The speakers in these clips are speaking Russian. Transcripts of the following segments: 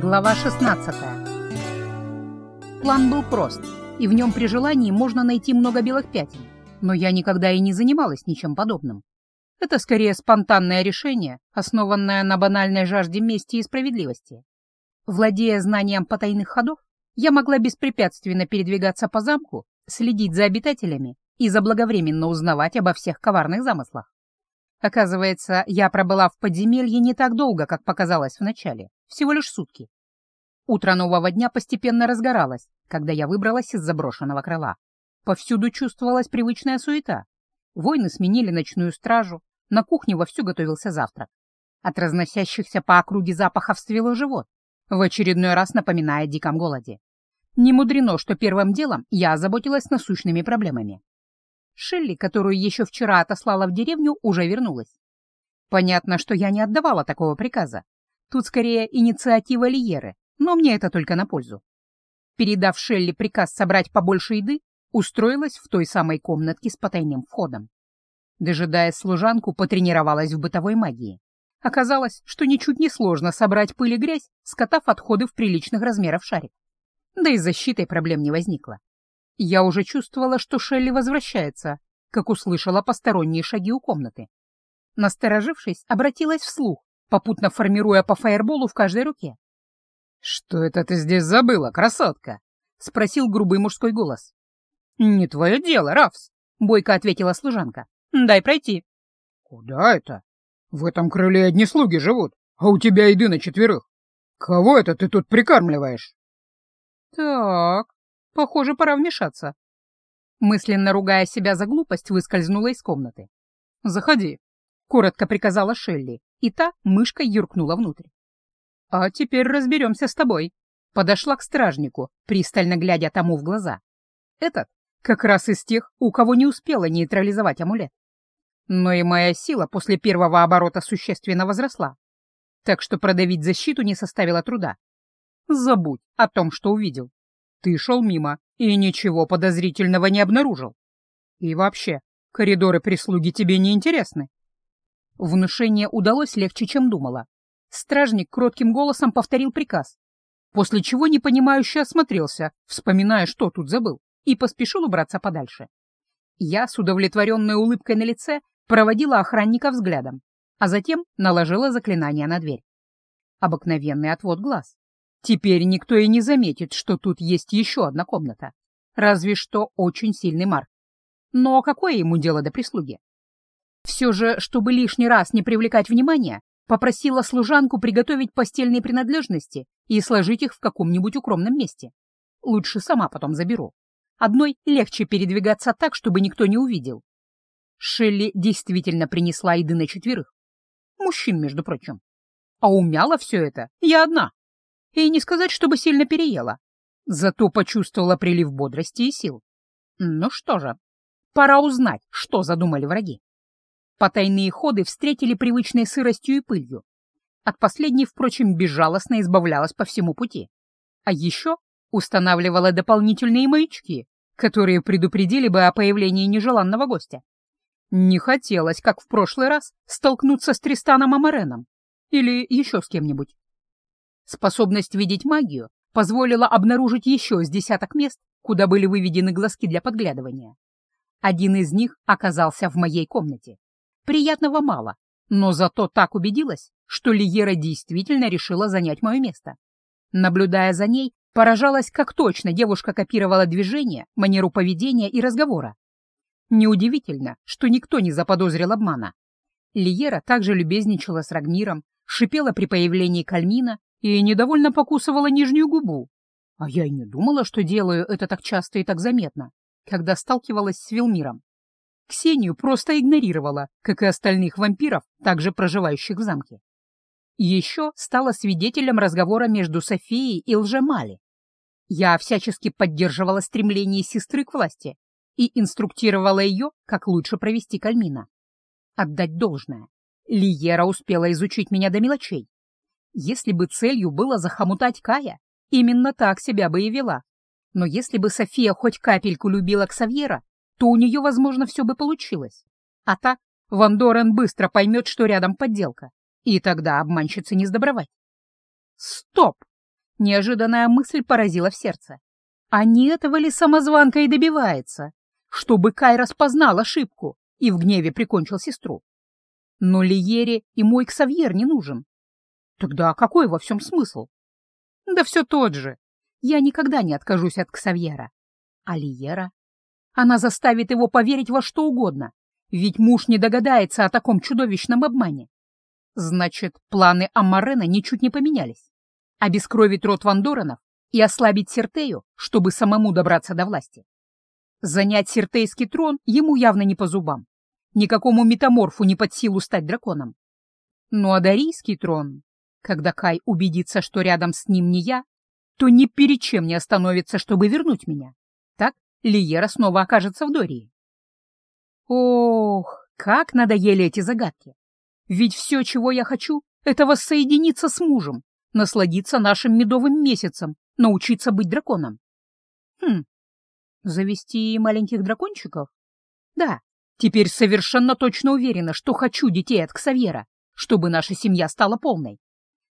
Глава 16 План был прост, и в нем при желании можно найти много белых пятен, но я никогда и не занималась ничем подобным. Это скорее спонтанное решение, основанное на банальной жажде мести и справедливости. Владея знанием потайных ходов, я могла беспрепятственно передвигаться по замку, следить за обитателями и заблаговременно узнавать обо всех коварных замыслах. Оказывается, я пробыла в подземелье не так долго, как показалось вначале, всего лишь сутки. Утро нового дня постепенно разгоралось, когда я выбралась из заброшенного крыла. Повсюду чувствовалась привычная суета. Воины сменили ночную стражу, на кухне вовсю готовился завтрак. От разносящихся по округе запахов свело живот, в очередной раз напоминая о диком голоде. Не мудрено, что первым делом я озаботилась насущными проблемами. Шелли, которую еще вчера отослала в деревню, уже вернулась. Понятно, что я не отдавала такого приказа. Тут скорее инициатива Лиеры, но мне это только на пользу. Передав Шелли приказ собрать побольше еды, устроилась в той самой комнатке с потайным входом. Дожидаясь служанку, потренировалась в бытовой магии. Оказалось, что ничуть не сложно собрать пыль и грязь, скотав отходы в приличных размеров шарик. Да и с защитой проблем не возникло. Я уже чувствовала, что Шелли возвращается, как услышала посторонние шаги у комнаты. Насторожившись, обратилась вслух, попутно формируя по фаерболу в каждой руке. «Что это ты здесь забыла, красотка?» — спросил грубый мужской голос. «Не твое дело, Рафс», — бойко ответила служанка. «Дай пройти». «Куда это? В этом крыле одни слуги живут, а у тебя еды на четверых. Кого это ты тут прикармливаешь?» «Так, похоже, пора вмешаться». Мысленно ругая себя за глупость, выскользнула из комнаты. «Заходи», — коротко приказала Шелли, и та мышкой юркнула внутрь. «А теперь разберемся с тобой», — подошла к стражнику, пристально глядя тому в глаза. Этот как раз из тех, у кого не успела нейтрализовать амулет. Но и моя сила после первого оборота существенно возросла, так что продавить защиту не составило труда. Забудь о том, что увидел. Ты шел мимо и ничего подозрительного не обнаружил. И вообще, коридоры прислуги тебе не интересны. Внушение удалось легче, чем думала. Стражник кротким голосом повторил приказ, после чего непонимающе осмотрелся, вспоминая, что тут забыл и поспешил убраться подальше. Я с удовлетворенной улыбкой на лице проводила охранника взглядом, а затем наложила заклинание на дверь. Обыкновенный отвод глаз. Теперь никто и не заметит, что тут есть еще одна комната. Разве что очень сильный Марк. Но какое ему дело до прислуги? Все же, чтобы лишний раз не привлекать внимания, попросила служанку приготовить постельные принадлежности и сложить их в каком-нибудь укромном месте. Лучше сама потом заберу. Одной легче передвигаться так, чтобы никто не увидел. Шелли действительно принесла еды на четверых. Мужчин, между прочим. А умяла все это я одна. И не сказать, чтобы сильно переела. Зато почувствовала прилив бодрости и сил. Ну что же, пора узнать, что задумали враги. Потайные ходы встретили привычной сыростью и пылью. От последней, впрочем, безжалостно избавлялась по всему пути. А еще устанавливала дополнительные маячки, которые предупредили бы о появлении нежеланного гостя. Не хотелось, как в прошлый раз, столкнуться с Тристаном Амареном или еще с кем-нибудь. Способность видеть магию позволила обнаружить еще с десяток мест, куда были выведены глазки для подглядывания. Один из них оказался в моей комнате. Приятного мало, но зато так убедилась, что Лиера действительно решила занять мое место. Наблюдая за ней, Поражалась, как точно девушка копировала движения, манеру поведения и разговора. Неудивительно, что никто не заподозрил обмана. Лиера также любезничала с Рагниром, шипела при появлении Кальмина и недовольно покусывала нижнюю губу. А я и не думала, что делаю это так часто и так заметно, когда сталкивалась с Вилмиром. Ксению просто игнорировала, как и остальных вампиров, также проживающих в замке. Еще стала свидетелем разговора между Софией и Лжемали. Я всячески поддерживала стремление сестры к власти и инструктировала ее, как лучше провести Кальмина. Отдать должное. Лиера успела изучить меня до мелочей. Если бы целью было захомутать Кая, именно так себя бы и вела. Но если бы София хоть капельку любила Ксавьера, то у нее, возможно, все бы получилось. А так Ван Дорен быстро поймет, что рядом подделка, и тогда обманщице не сдобровать. Стоп! Неожиданная мысль поразила в сердце. А не этого ли самозванка и добивается? Чтобы Кай распознал ошибку и в гневе прикончил сестру. Но Лиере и мой Ксавьер не нужен. Тогда какой во всем смысл? Да все тот же. Я никогда не откажусь от Ксавьера. А Лиера? Она заставит его поверить во что угодно, ведь муж не догадается о таком чудовищном обмане. Значит, планы Аммарена ничуть не поменялись. Обескровить род Вандоранов и ослабить Сертею, чтобы самому добраться до власти. Занять Сертейский трон ему явно не по зубам. Никакому метаморфу не под силу стать драконом. Ну а трон, когда Кай убедится, что рядом с ним не я, то ни перед чем не остановится, чтобы вернуть меня. Лиера снова окажется в Дории. Ох, как надоели эти загадки. Ведь все, чего я хочу, это воссоединиться с мужем, насладиться нашим медовым месяцем, научиться быть драконом. Хм, завести маленьких дракончиков? Да, теперь совершенно точно уверена, что хочу детей от Ксавьера, чтобы наша семья стала полной.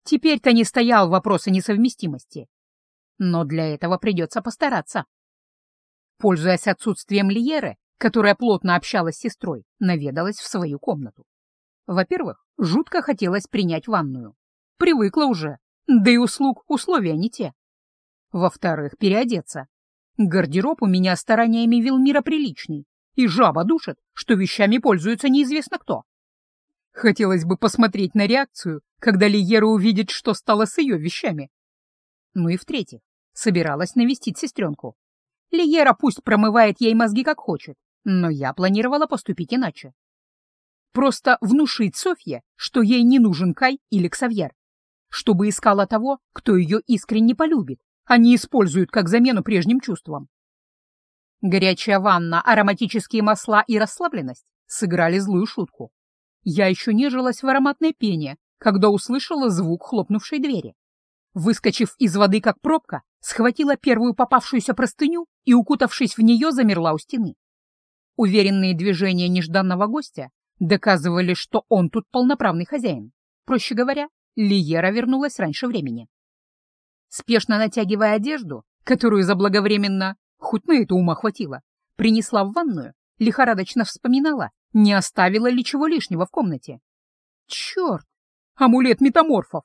Теперь-то не стоял вопрос о несовместимости. Но для этого придется постараться. Пользуясь отсутствием Лиеры, которая плотно общалась с сестрой, наведалась в свою комнату. Во-первых, жутко хотелось принять ванную. Привыкла уже, да и услуг условия не те. Во-вторых, переодеться. Гардероб у меня стараниями Вилмира приличный, и жаба душит, что вещами пользуется неизвестно кто. Хотелось бы посмотреть на реакцию, когда Лиера увидит, что стало с ее вещами. Ну и в-третьих, собиралась навестить сестренку. Лиера пусть промывает ей мозги как хочет, но я планировала поступить иначе. Просто внушить Софье, что ей не нужен Кай или Ксавьер, чтобы искала того, кто ее искренне полюбит, а не использует как замену прежним чувствам. Горячая ванна, ароматические масла и расслабленность сыграли злую шутку. Я еще нежилась в ароматной пене, когда услышала звук хлопнувшей двери. Выскочив из воды как пробка, схватила первую попавшуюся простыню и, укутавшись в нее, замерла у стены. Уверенные движения нежданного гостя доказывали, что он тут полноправный хозяин. Проще говоря, Лиера вернулась раньше времени. Спешно натягивая одежду, которую заблаговременно, хоть на это ума хватило, принесла в ванную, лихорадочно вспоминала, не оставила ли чего лишнего в комнате. Черт! Амулет метаморфов!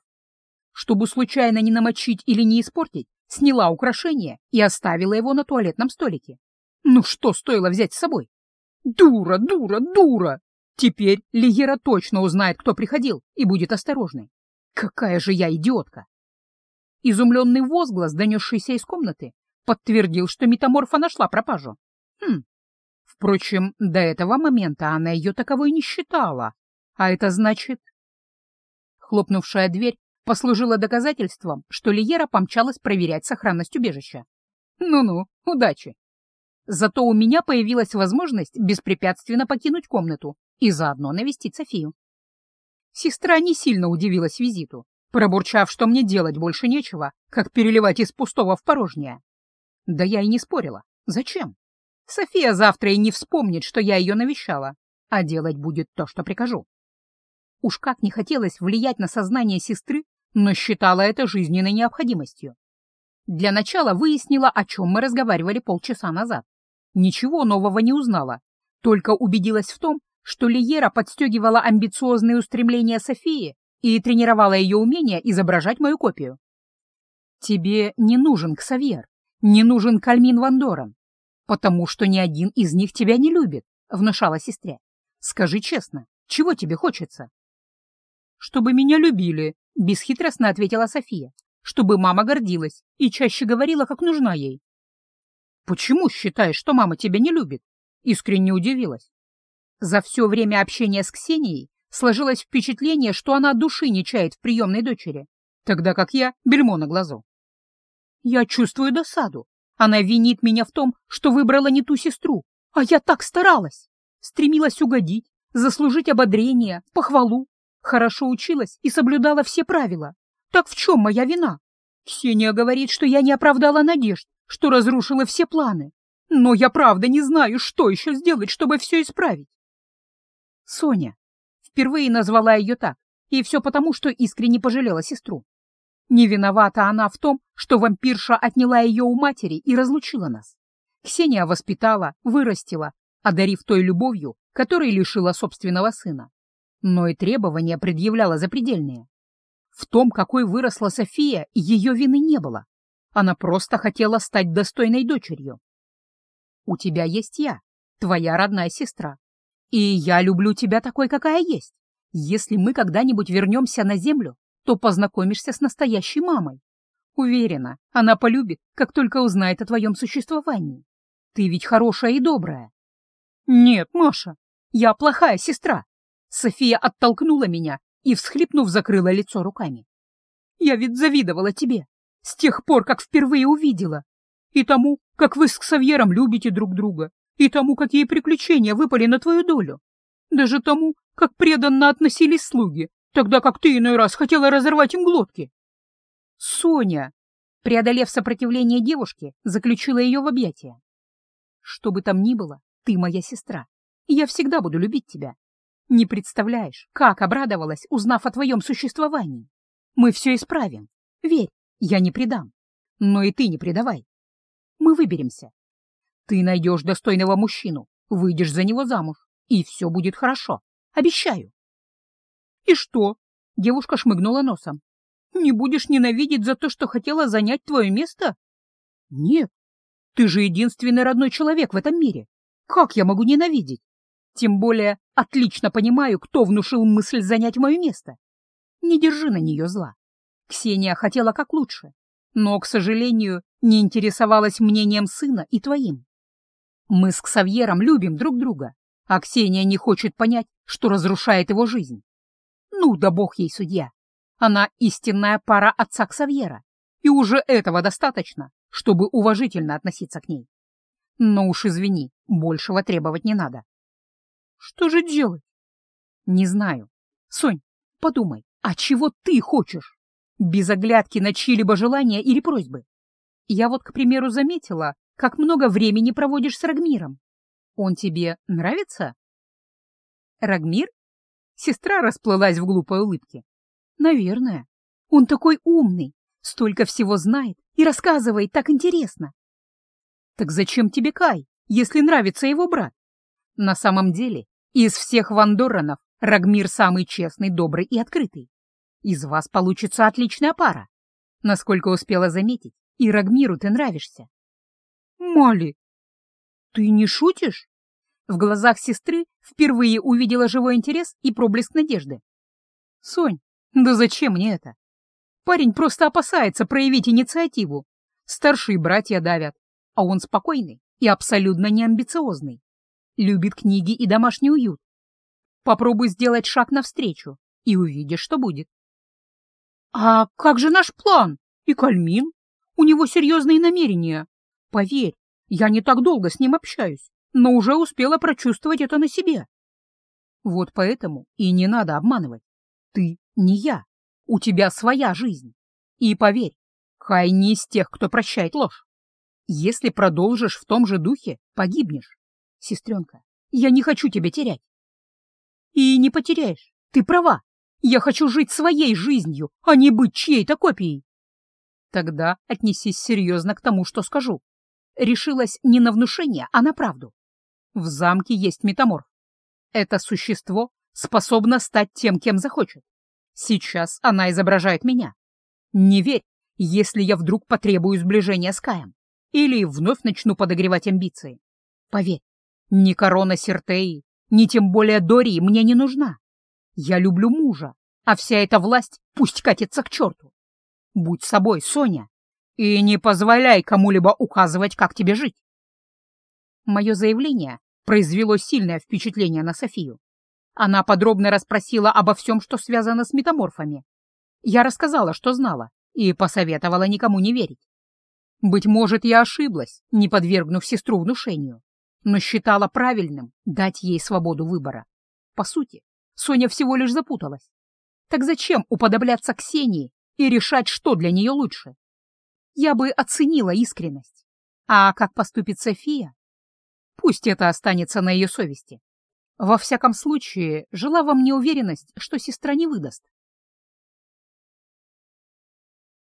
Чтобы случайно не намочить или не испортить, сняла украшение и оставила его на туалетном столике. Ну что стоило взять с собой? Дура, дура, дура! Теперь Лиера точно узнает, кто приходил, и будет осторожной. Какая же я идиотка! Изумленный возглас, донесшийся из комнаты, подтвердил, что метаморфа нашла пропажу. Хм. Впрочем, до этого момента она ее таковой не считала. А это значит... Хлопнувшая дверь послужила доказательством, что Лиера помчалась проверять сохранность убежища. Ну-ну, удачи. Зато у меня появилась возможность беспрепятственно покинуть комнату и заодно навестить Софию. Сестра не сильно удивилась визиту, пробурчав, что мне делать больше нечего, как переливать из пустого в порожнее. Да я и не спорила. Зачем? София завтра и не вспомнит, что я ее навещала, а делать будет то, что прикажу. Уж как не хотелось влиять на сознание сестры, но считала это жизненной необходимостью. Для начала выяснила, о чем мы разговаривали полчаса назад. Ничего нового не узнала, только убедилась в том, что Лиера подстегивала амбициозные устремления Софии и тренировала ее умение изображать мою копию. «Тебе не нужен Ксавьер, не нужен Кальмин Вандоран, потому что ни один из них тебя не любит», — внушала сестре. «Скажи честно, чего тебе хочется?» «Чтобы меня любили», — бесхитростно ответила София, «чтобы мама гордилась и чаще говорила, как нужна ей». «Почему считаешь, что мама тебя не любит?» — искренне удивилась. За все время общения с Ксенией сложилось впечатление, что она души не чает в приемной дочери, тогда как я — бельмо на глазу. Я чувствую досаду. Она винит меня в том, что выбрала не ту сестру, а я так старалась. Стремилась угодить, заслужить ободрение, похвалу. Хорошо училась и соблюдала все правила. Так в чем моя вина? Ксения говорит, что я не оправдала надежд, что разрушила все планы. Но я правда не знаю, что еще сделать, чтобы все исправить. Соня. Впервые назвала ее так, и все потому, что искренне пожалела сестру. Не виновата она в том, что вампирша отняла ее у матери и разлучила нас. Ксения воспитала, вырастила, одарив той любовью, которой лишила собственного сына. Но и требования предъявляла запредельные. В том, какой выросла София, ее вины не было. Она просто хотела стать достойной дочерью. У тебя есть я, твоя родная сестра. И я люблю тебя такой, какая есть. Если мы когда-нибудь вернемся на землю, то познакомишься с настоящей мамой. Уверена, она полюбит, как только узнает о твоем существовании. Ты ведь хорошая и добрая. Нет, Маша, я плохая сестра. София оттолкнула меня и, всхлипнув, закрыла лицо руками. Я ведь завидовала тебе с тех пор, как впервые увидела. И тому, как вы с Ксавьером любите друг друга, и тому, какие приключения выпали на твою долю. Даже тому, как преданно относились слуги, тогда как ты иной раз хотела разорвать им глотки. Соня, преодолев сопротивление девушки, заключила ее в объятия. Что бы там ни было, ты моя сестра, и я всегда буду любить тебя. Не представляешь, как обрадовалась, узнав о твоем существовании. Мы все исправим. Верь, я не предам. Но и ты не предавай. Мы выберемся. Ты найдешь достойного мужчину, выйдешь за него замуж, и все будет хорошо. Обещаю. «И что?» — девушка шмыгнула носом. «Не будешь ненавидеть за то, что хотела занять твое место?» «Нет, ты же единственный родной человек в этом мире. Как я могу ненавидеть? Тем более отлично понимаю, кто внушил мысль занять мое место. Не держи на нее зла. Ксения хотела как лучше, но, к сожалению, не интересовалась мнением сына и твоим. Мы с Ксавьером любим друг друга, а Ксения не хочет понять, что разрушает его жизнь. Ну да бог ей судья. Она истинная пара отца Ксавьера, и уже этого достаточно, чтобы уважительно относиться к ней. Но уж извини, большего требовать не надо. Что же делать? Не знаю. Сонь, подумай, а чего ты хочешь? Без оглядки на чьи-либо желания или просьбы. Я вот, к примеру, заметила, как много времени проводишь с Рагмиром. Он тебе нравится? Рагмир? Сестра расплылась в глупой улыбке. Наверное. Он такой умный, столько всего знает и рассказывает так интересно. Так зачем тебе Кай, если нравится его брат? На самом деле, из всех вандоранов Рагмир самый честный, добрый и открытый. Из вас получится отличная пара. Насколько успела заметить, и Рагмиру ты нравишься. Мали, ты не шутишь? В глазах сестры впервые увидела живой интерес и проблеск надежды. «Сонь, да зачем мне это? Парень просто опасается проявить инициативу. Старшие братья давят, а он спокойный и абсолютно неамбициозный. Любит книги и домашний уют. Попробуй сделать шаг навстречу, и увидишь, что будет. «А как же наш план? И Кальмин? У него серьезные намерения. Поверь, я не так долго с ним общаюсь но уже успела прочувствовать это на себе. Вот поэтому и не надо обманывать. Ты не я. У тебя своя жизнь. И поверь, Кай не из тех, кто прощает ложь. Если продолжишь в том же духе, погибнешь. Сестренка, я не хочу тебя терять. И не потеряешь. Ты права. Я хочу жить своей жизнью, а не быть чьей-то копией. Тогда отнесись серьезно к тому, что скажу. Решилась не на внушение, а на правду. В замке есть метаморф. Это существо способно стать тем, кем захочет. Сейчас она изображает меня. Не верь, если я вдруг потребую сближения с Каем или вновь начну подогревать амбиции. Поверь, ни корона Сертеи, ни тем более Дории мне не нужна. Я люблю мужа, а вся эта власть пусть катится к черту. Будь собой, Соня, и не позволяй кому-либо указывать, как тебе жить. Мое заявление произвело сильное впечатление на Софию. Она подробно расспросила обо всем, что связано с метаморфами. Я рассказала, что знала, и посоветовала никому не верить. Быть может, я ошиблась, не подвергнув сестру внушению, но считала правильным дать ей свободу выбора. По сути, Соня всего лишь запуталась. Так зачем уподобляться Ксении и решать, что для нее лучше? Я бы оценила искренность. А как поступит София, Пусть это останется на ее совести. Во всяком случае, жила во мне уверенность, что сестра не выдаст.